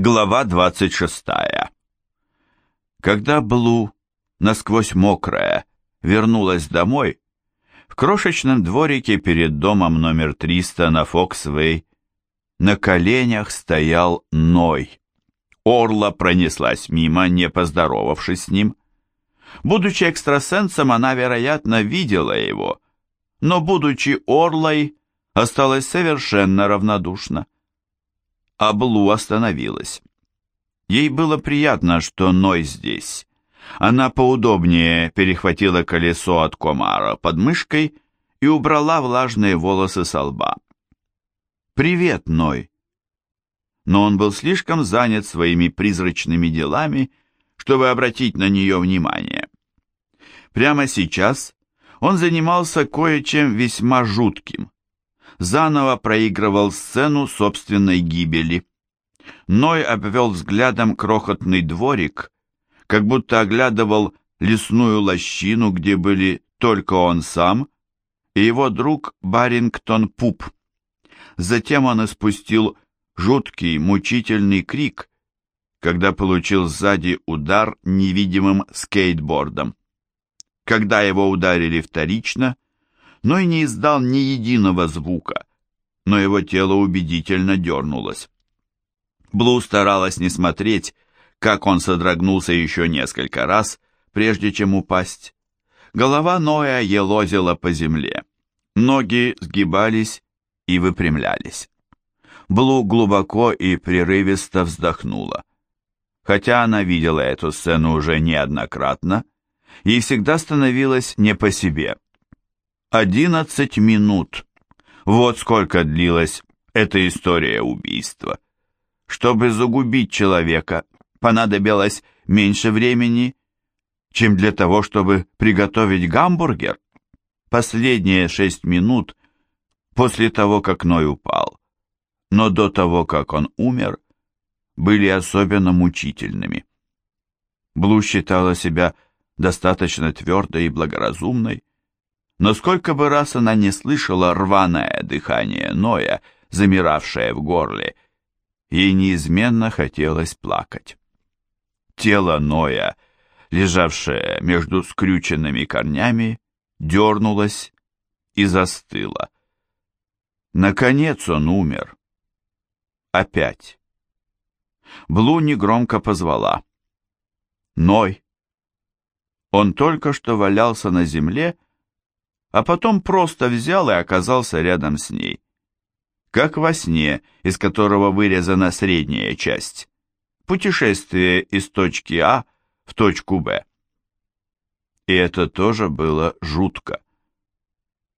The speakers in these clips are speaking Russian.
Глава 26. Когда Блу, насквозь мокрая, вернулась домой, в крошечном дворике перед домом номер 300 на Фоксвей на коленях стоял Ной. Орла пронеслась мимо, не поздоровавшись с ним. Будучи экстрасенсом, она, вероятно, видела его, но, будучи Орлой, осталась совершенно равнодушна. А Блу остановилась. Ей было приятно, что Ной здесь. Она поудобнее перехватила колесо от комара под мышкой и убрала влажные волосы со лба. «Привет, Ной!» Но он был слишком занят своими призрачными делами, чтобы обратить на нее внимание. Прямо сейчас он занимался кое-чем весьма жутким. Заново проигрывал сцену собственной гибели. Ной обвел взглядом крохотный дворик, как будто оглядывал лесную лощину, где были только он сам и его друг Барингтон Пуп. Затем он испустил жуткий, мучительный крик, когда получил сзади удар невидимым скейтбордом. Когда его ударили вторично, Ной не издал ни единого звука, но его тело убедительно дернулось. Блу старалась не смотреть, как он содрогнулся еще несколько раз, прежде чем упасть. Голова Ноя елозила по земле. Ноги сгибались и выпрямлялись. Блу глубоко и прерывисто вздохнула. Хотя она видела эту сцену уже неоднократно, ей всегда становилось не по себе. Одиннадцать минут. Вот сколько длилась эта история убийства. Чтобы загубить человека, понадобилось меньше времени, чем для того, чтобы приготовить гамбургер. Последние шесть минут после того, как Ной упал, но до того, как он умер, были особенно мучительными. Блу считала себя достаточно твердой и благоразумной, но сколько бы раз она не слышала рваное дыхание Ноя, замиравшее в горле, ей неизменно хотелось плакать. Тело Ноя, лежавшее между скрюченными корнями, дернулось и застыло. Наконец он умер. Опять. Блу негромко позвала. «Ной!» Он только что валялся на земле, а потом просто взял и оказался рядом с ней. Как во сне, из которого вырезана средняя часть. Путешествие из точки А в точку Б. И это тоже было жутко.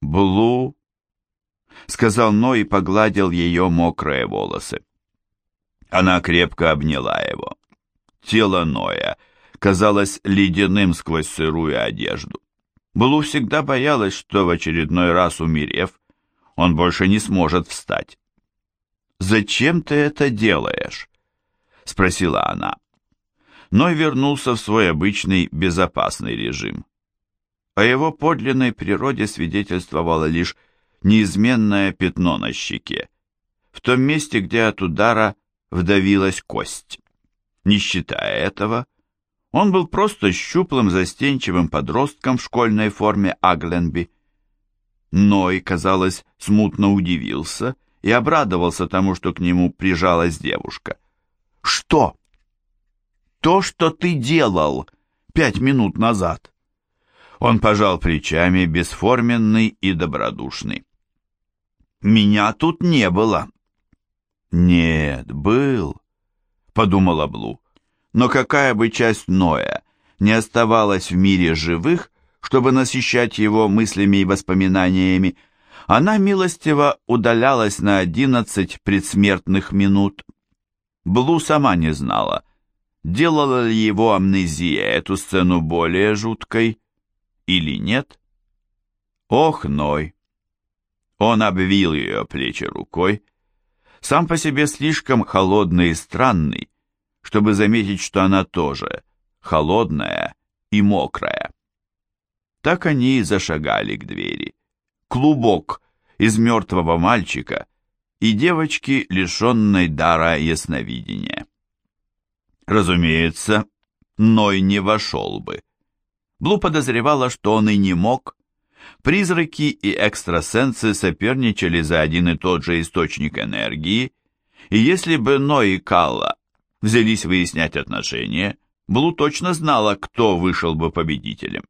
«Блу», — сказал Ной и погладил ее мокрые волосы. Она крепко обняла его. Тело Ноя казалось ледяным сквозь сырую одежду. Блу всегда боялась, что в очередной раз умерев, он больше не сможет встать. «Зачем ты это делаешь?» — спросила она. Ной вернулся в свой обычный безопасный режим. О его подлинной природе свидетельствовало лишь неизменное пятно на щеке, в том месте, где от удара вдавилась кость. Не считая этого, он был просто щуплым, застенчивым подростком в школьной форме Агленби. Ной, казалось, смутно удивился и обрадовался тому, что к нему прижалась девушка. «Что?» «То, что ты делал пять минут назад». Он пожал плечами, бесформенный и добродушный. «Меня тут не было». «Нет, был», — подумала Блу. Но какая бы часть Ноя не оставалась в мире живых, чтобы насыщать его мыслями и воспоминаниями, она милостиво удалялась на одиннадцать предсмертных минут. Блу сама не знала, делала ли его амнезия эту сцену более жуткой или нет. Ох, Ной! Он обвил ее плечи рукой, сам по себе слишком холодный и странный, чтобы заметить, что она тоже холодная и мокрая. Так они и зашагали к двери. Клубок из мертвого мальчика и девочки, лишенной дара ясновидения. Разумеется, Ной не вошел бы. Блу подозревала, что он и не мог. Призраки и экстрасенсы соперничали за один и тот же источник энергии, и если бы Ной и Калла взялись выяснять отношения, Блу точно знала, кто вышел бы победителем.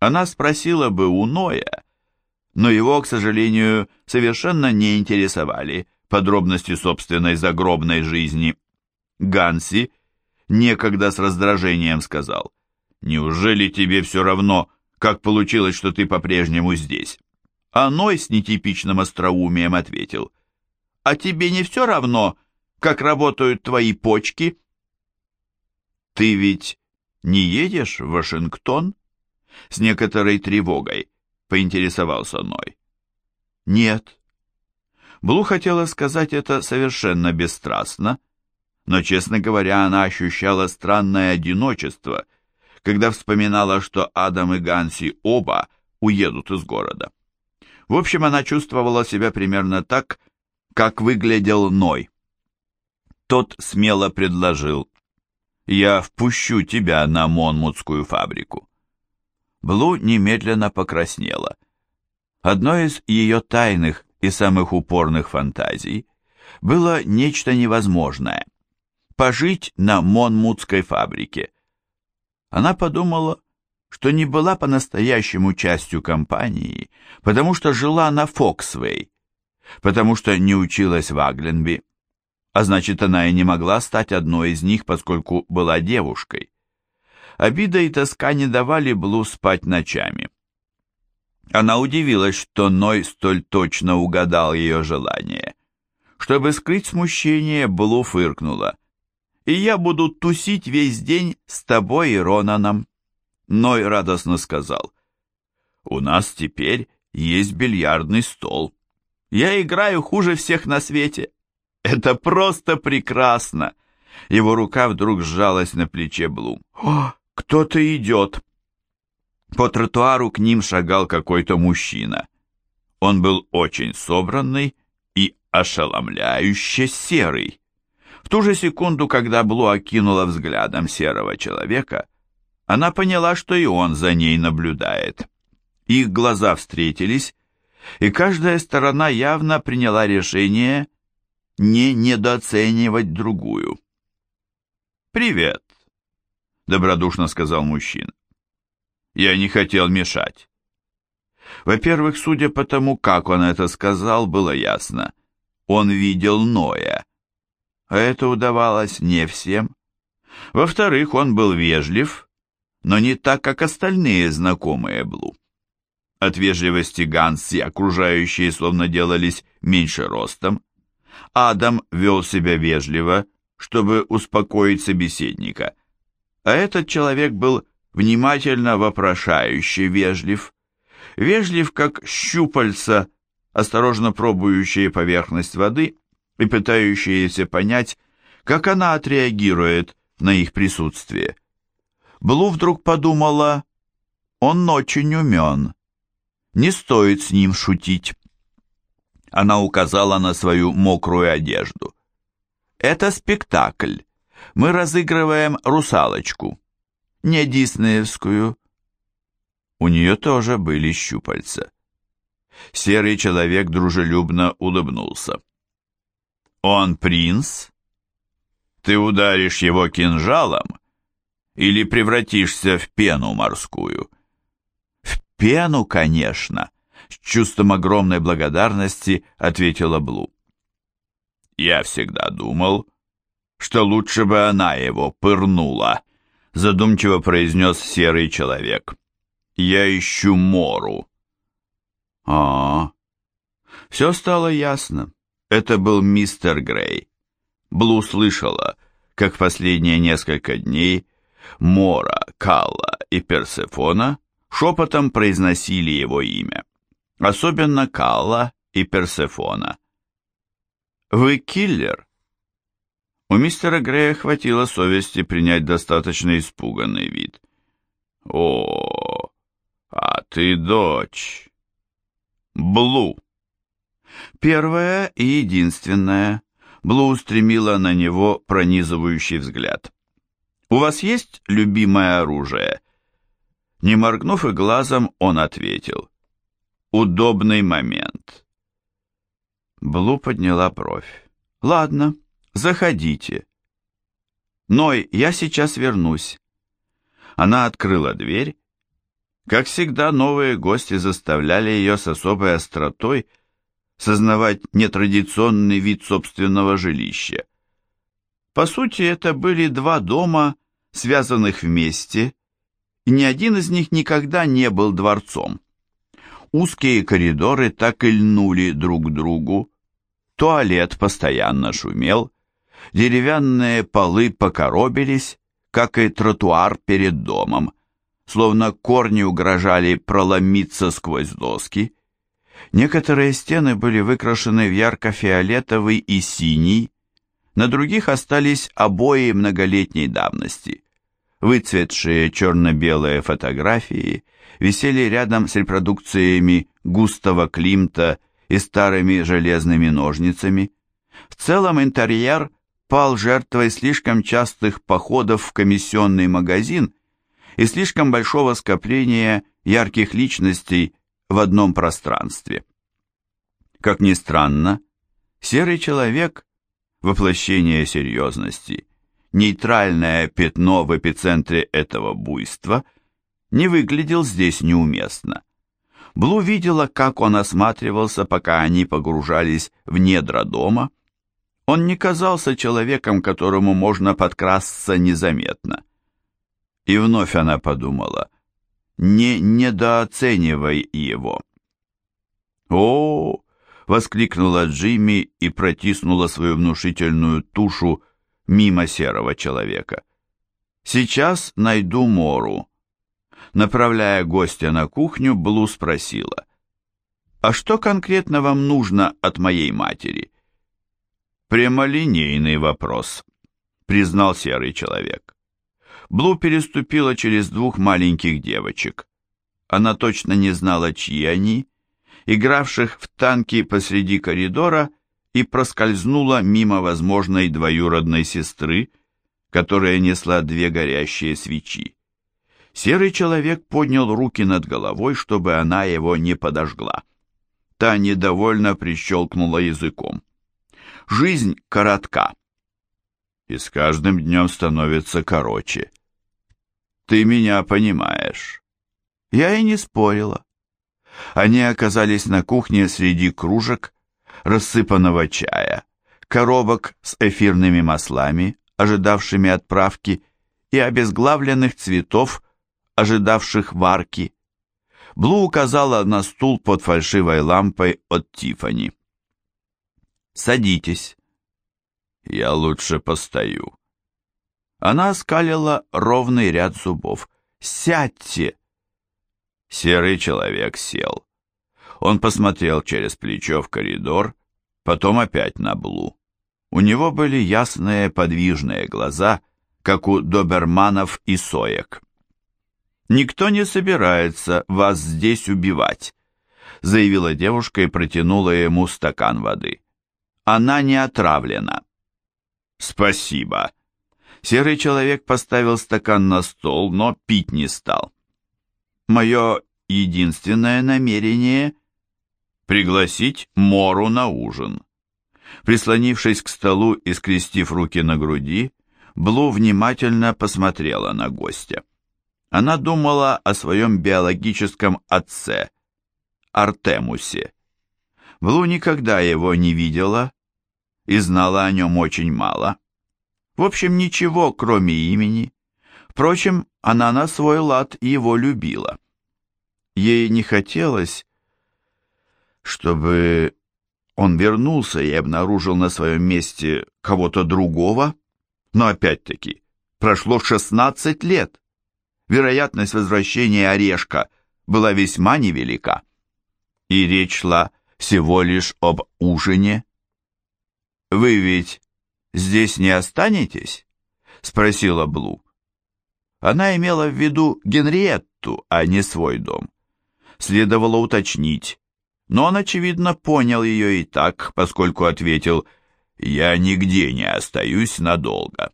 Она спросила бы у Ноя, но его, к сожалению, совершенно не интересовали подробности собственной загробной жизни. Ганси некогда с раздражением сказал, «Неужели тебе все равно, как получилось, что ты по-прежнему здесь?» А Ной с нетипичным остроумием ответил, «А тебе не все равно, как работают твои почки?» «Ты ведь не едешь в Вашингтон?» С некоторой тревогой поинтересовался Ной. «Нет». Блу хотела сказать это совершенно бесстрастно, но, честно говоря, она ощущала странное одиночество, когда вспоминала, что Адам и Ганси оба уедут из города. В общем, она чувствовала себя примерно так, как выглядел Ной. Тот смело предложил «Я впущу тебя на Монмутскую фабрику». Блу немедленно покраснела. Одной из ее тайных и самых упорных фантазий было нечто невозможное – пожить на Монмутской фабрике. Она подумала, что не была по-настоящему частью компании, потому что жила на Фоксвей, потому что не училась в Агленби, а значит, она и не могла стать одной из них, поскольку была девушкой. Обида и тоска не давали Блу спать ночами. Она удивилась, что Ной столь точно угадал ее желание. Чтобы скрыть смущение, Блу фыркнула. «И я буду тусить весь день с тобой и Ронаном», — Ной радостно сказал. «У нас теперь есть бильярдный стол. Я играю хуже всех на свете. Это просто прекрасно!» Его рука вдруг сжалась на плече Блу. «О, кто-то идет!» По тротуару к ним шагал какой-то мужчина. Он был очень собранный и ошеломляюще серый. В ту же секунду, когда Блу окинула взглядом серого человека, она поняла, что и он за ней наблюдает. Их глаза встретились, и каждая сторона явно приняла решение не недооценивать другую. «Привет», — добродушно сказал мужчина. Я не хотел мешать. Во-первых, судя по тому, как он это сказал, было ясно. Он видел Ноя. А это удавалось не всем. Во-вторых, он был вежлив, но не так, как остальные знакомые Блу. От вежливости Ганс и окружающие словно делались меньше ростом. Адам вел себя вежливо, чтобы успокоить собеседника, а этот человек был внимательно вопрошающе вежлив, вежлив, как щупальца, осторожно пробующие поверхность воды и пытающиеся понять, как она отреагирует на их присутствие. Блу вдруг подумала, он очень умен, не стоит с ним шутить. Она указала на свою мокрую одежду. «Это спектакль. Мы разыгрываем русалочку» не диснеевскую. У нее тоже были щупальца. Серый человек дружелюбно улыбнулся. «Он принц? Ты ударишь его кинжалом или превратишься в пену морскую?» «В пену, конечно!» С чувством огромной благодарности ответила Блу. «Я всегда думал, что лучше бы она его пырнула», задумчиво произнес серый человек. «Я ищу Мору». А, -а, а Все стало ясно. Это был мистер Грей. Блу слышала, как последние несколько дней Мора, Калла и Персефона шепотом произносили его имя. Особенно Калла и Персефона. «Вы киллер?» У мистера Грея хватило совести принять достаточно испуганный вид. «О, а ты дочь!» «Блу!» Первая и единственная. Блу устремила на него пронизывающий взгляд. «У вас есть любимое оружие?» Не моргнув и глазом, он ответил. «Удобный момент». Блу подняла бровь. «Ладно, заходите». «Ной, я сейчас вернусь». Она открыла дверь. Как всегда, новые гости заставляли ее с особой остротой сознавать нетрадиционный вид собственного жилища. По сути, это были два дома, связанных вместе, и ни один из них никогда не был дворцом. Узкие коридоры так и льнули друг к другу, туалет постоянно шумел, деревянные полы покоробились, как и тротуар перед домом, словно корни угрожали проломиться сквозь доски. Некоторые стены были выкрашены в ярко-фиолетовый и синий, на других остались обои многолетней давности. Выцветшие черно-белые фотографии висели рядом с репродукциями Густава Климта и старыми железными ножницами. В целом интерьер пал жертвой слишком частых походов в комиссионный магазин и слишком большого скопления ярких личностей в одном пространстве. Как ни странно, серый человек воплощение серьезности, нейтральное пятно в эпицентре этого буйства, не выглядел здесь неуместно. Блу видела, как он осматривался, пока они погружались в недра дома. Он не казался человеком, которому можно подкрасться незаметно. И вновь она подумала, не недооценивай его. О, воскликнула Джимми и протиснула свою внушительную тушу мимо серого человека. «Сейчас найду Мору». Направляя гостя на кухню, Блу спросила, «А что конкретно вам нужно от моей матери?» «Прямолинейный вопрос», — признал серый человек. Блу переступила через двух маленьких девочек. Она точно не знала, чьи они, игравших в танки посреди коридора, и проскользнула мимо возможной двоюродной сестры, которая несла две горящие свечи. Серый человек поднял руки над головой, чтобы она его не подожгла. Та недовольно прищелкнула языком. Жизнь коротка. И с каждым днем становится короче. Ты меня понимаешь. Я и не спорила. Они оказались на кухне среди кружек, рассыпанного чая, коробок с эфирными маслами, ожидавшими отправки, и обезглавленных цветов, ожидавших варки. Блу указала на стул под фальшивой лампой от Тифани. «Садитесь». «Я лучше постою». Она оскалила ровный ряд зубов. «Сядьте!» Серый человек сел. Он посмотрел через плечо в коридор, потом опять на Блу. У него были ясные подвижные глаза, как у доберманов и соек. «Никто не собирается вас здесь убивать», заявила девушка и протянула ему стакан воды. «Она не отравлена». «Спасибо». Серый человек поставил стакан на стол, но пить не стал. Мое единственное намерение — пригласить Мору на ужин. Прислонившись к столу и скрестив руки на груди, Блу внимательно посмотрела на гостя. Она думала о своем биологическом отце, Артемусе. Блу никогда его не видела и знала о нем очень мало. В общем, ничего, кроме имени. Впрочем, она на свой лад его любила. Ей не хотелось, чтобы он вернулся и обнаружил на своем месте кого-то другого, но опять-таки прошло 16 лет. Вероятность возвращения Орешка была весьма невелика. И речь шла всего лишь об ужине. «Вы ведь здесь не останетесь?» — спросила Блу. Она имела в виду Генриетту, а не свой дом. Следовало уточнить, но он, очевидно, понял ее и так, поскольку ответил «Я нигде не остаюсь надолго».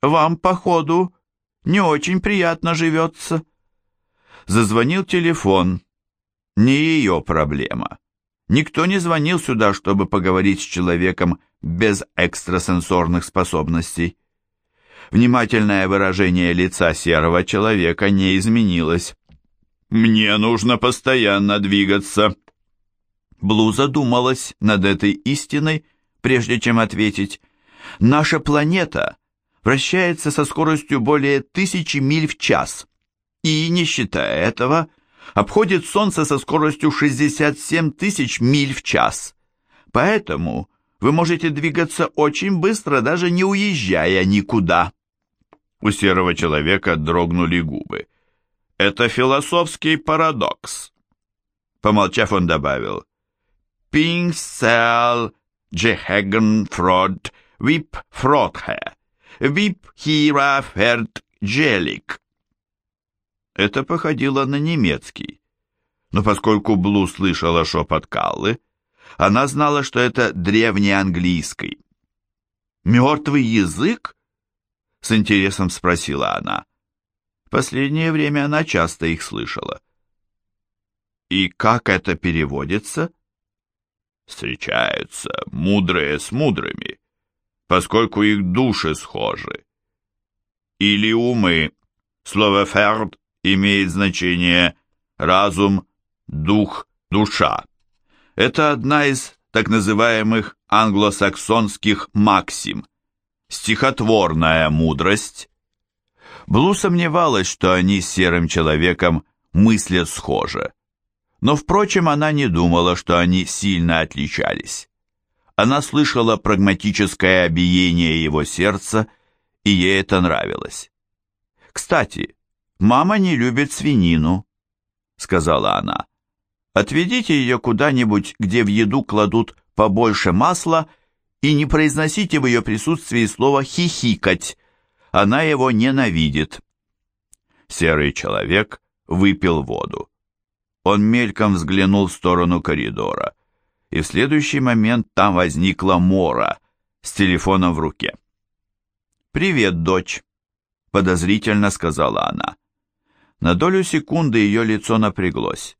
«Вам, походу, не очень приятно живется. Зазвонил телефон. Не ее проблема. Никто не звонил сюда, чтобы поговорить с человеком без экстрасенсорных способностей. Внимательное выражение лица серого человека не изменилось. «Мне нужно постоянно двигаться». Блу задумалась над этой истиной, прежде чем ответить. «Наша планета вращается со скоростью более тысячи миль в час и, не считая этого, обходит Солнце со скоростью 67 тысяч миль в час. Поэтому вы можете двигаться очень быстро, даже не уезжая никуда». У серого человека дрогнули губы. «Это философский парадокс». Помолчав, он добавил. «Пинсел джехеген фрод вип фродхе, вип хира ферд джелик». Это походило на немецкий. Но поскольку Блу слышала шепот Каллы, она знала, что это древнеанглийский. «Мертвый язык?» — с интересом спросила она. В последнее время она часто их слышала. «И как это переводится?» «Встречаются мудрые с мудрыми, поскольку их души схожи. Или умы. Слово «ферд» имеет значение разум, дух, душа. Это одна из так называемых англосаксонских максим. Стихотворная мудрость. Блу сомневалась, что они с серым человеком мыслят схоже. Но, впрочем, она не думала, что они сильно отличались. Она слышала прагматическое биение его сердца, и ей это нравилось. «Кстати, мама не любит свинину», — сказала она. Отведите ее куда-нибудь, где в еду кладут побольше масла, и не произносите в ее присутствии слово «хихикать». Она его ненавидит. Серый человек выпил воду. Он мельком взглянул в сторону коридора, и в следующий момент там возникла Мора с телефоном в руке. «Привет, дочь», — подозрительно сказала она. На долю секунды ее лицо напряглось.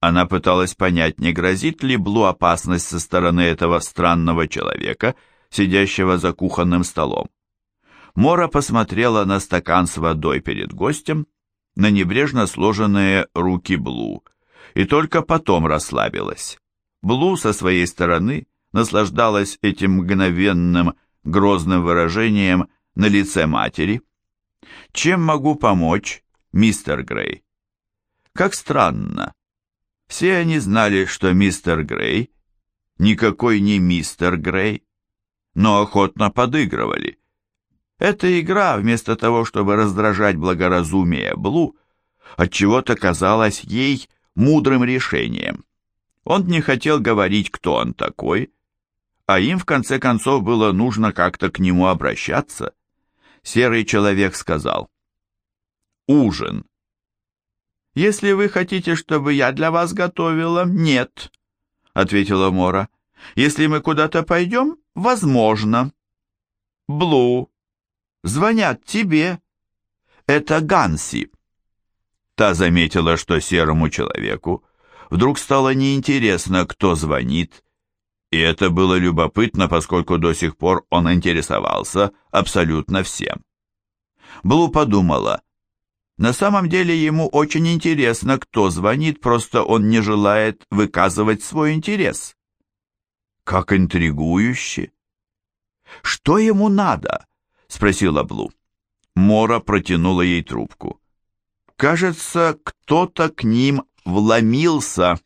Она пыталась понять, не грозит ли Блу опасность со стороны этого странного человека, сидящего за кухонным столом. Мора посмотрела на стакан с водой перед гостем, на небрежно сложенные руки Блу, и только потом расслабилась. Блу со своей стороны наслаждалась этим мгновенным, грозным выражением на лице матери. «Чем могу помочь, мистер Грей?» «Как странно, все они знали, что мистер Грей никакой не мистер Грей, но охотно подыгрывали. Эта игра, вместо того, чтобы раздражать благоразумие Блу, отчего-то казалась ей мудрым решением. Он не хотел говорить, кто он такой, а им, в конце концов, было нужно как-то к нему обращаться. Серый человек сказал, «Ужин. «Если вы хотите, чтобы я для вас готовила, нет», — ответила Мора. «Если мы куда-то пойдем, возможно». «Блу, звонят тебе. Это Ганси». Та заметила, что серому человеку вдруг стало неинтересно, кто звонит, и это было любопытно, поскольку до сих пор он интересовался абсолютно всем. Блу подумала, на самом деле ему очень интересно, кто звонит, просто он не желает выказывать свой интерес. Как интригующе! Что ему надо? Спросила Блу. Мора протянула ей трубку. Кажется, кто-то к ним вломился.